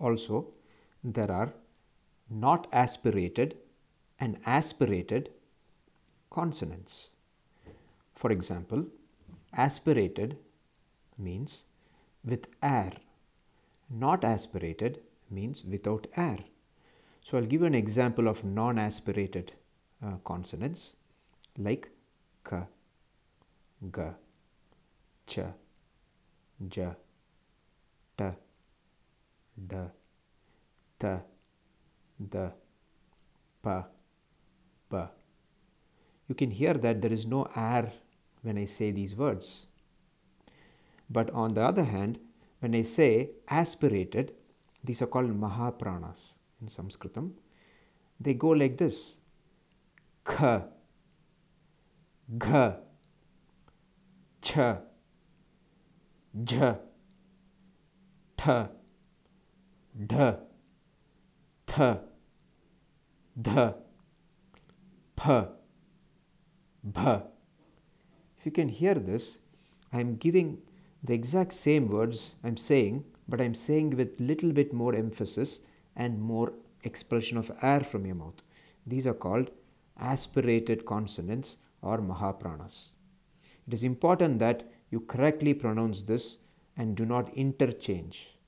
also there are not aspirated and aspirated consonants. For example, aspirated means with air, not aspirated means without air. So, I will give you an example of non aspirated uh, consonants like k, g, ch, j, t, d, t, d, p, p. You can hear that there is no air when I say these words. But on the other hand, when I say aspirated, these are called Mahapranas in Sanskritam. They go like this Kh, Gh, Ch, J, Th, D, Th, Dh, P, Bh. If you can hear this, I am giving the exact same words I am saying, but I am saying with little bit more emphasis and more expulsion of air from your mouth. These are called aspirated consonants or Mahapranas. It is important that you correctly pronounce this and do not interchange.